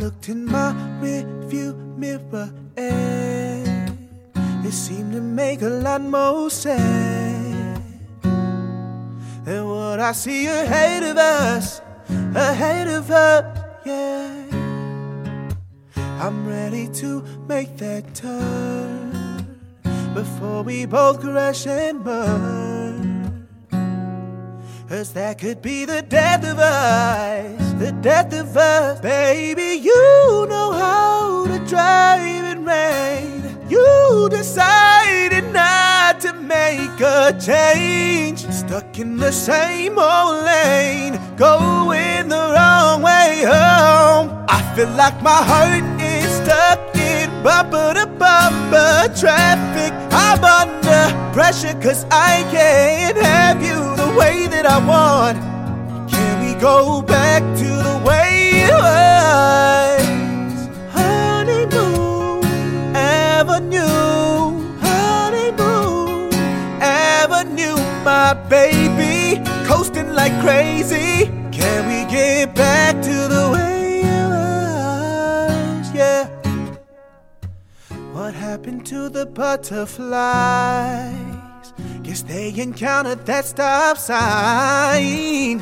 looked in my rearview mirror and it seemed to make a lot more sense than what I see ahead of us, ahead of us, yeah. I'm ready to make that turn before we both crash and burn. Cause that could be the death of us, the death of us. Baby, you know how to drive in rain. You decided not to make a change. Stuck in the same old lane, going the wrong way home. I feel like my heart is stuck in bumper to bumper traffic. I'm under pressure cause I can't have you way that I want. Can we go back to the way it was? Honeymoon Avenue, honeymoon Avenue, my baby, coasting like crazy. Can we get back to the way it was? Yeah. What happened to the butterflies? Guess they encountered that stop sign.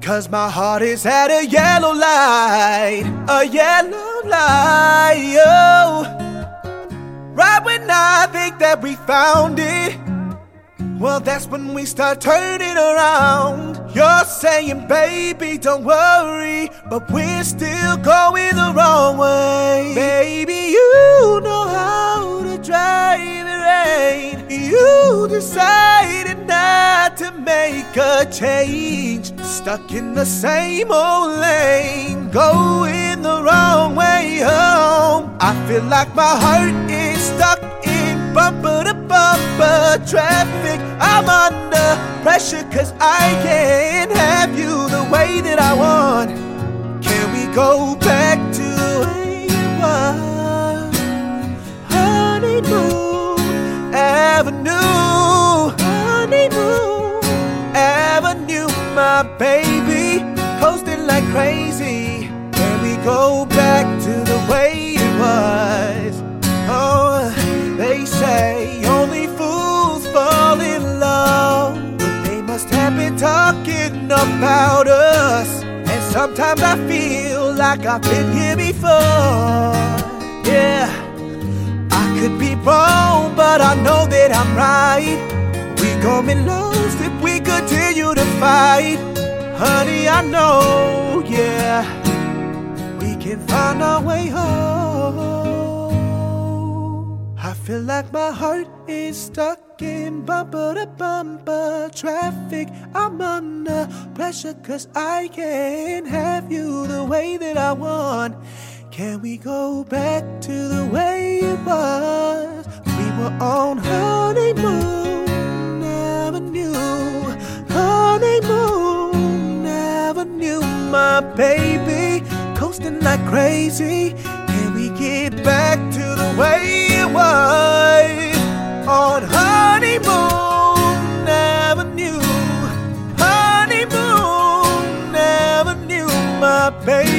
Cause my heart is at a yellow light, a yellow light. Oh. Right when I think that we found it, well, that's when we start turning around. You're saying, baby, don't worry, but we're still going the wrong way. Baby, you decided not to make a change. Stuck in the same old lane, going the wrong way home. I feel like my heart is stuck in bumper to bumper traffic. I'm under pressure cause I can't have you the way that I want. Can we go back to the was? Honeymoon Avenue, baby, coasting like crazy. Can we go back to the way it was? Oh, they say only fools fall in love, but they must have been talking about us. And sometimes I feel like I've been here before. Yeah, I could be wrong, but I know that I'm right. We gon' be lost if we continue to fight. Honey, I know, yeah, we can find our way home. I feel like my heart is stuck in bumper to bumper traffic. I'm under pressure cause I can't have you the way that I want. Can we go back to the way it was? We were on honeymoon my baby, coasting like crazy. Can we get back to the way it was on honeymoon avenue, honeymoon avenue, my baby?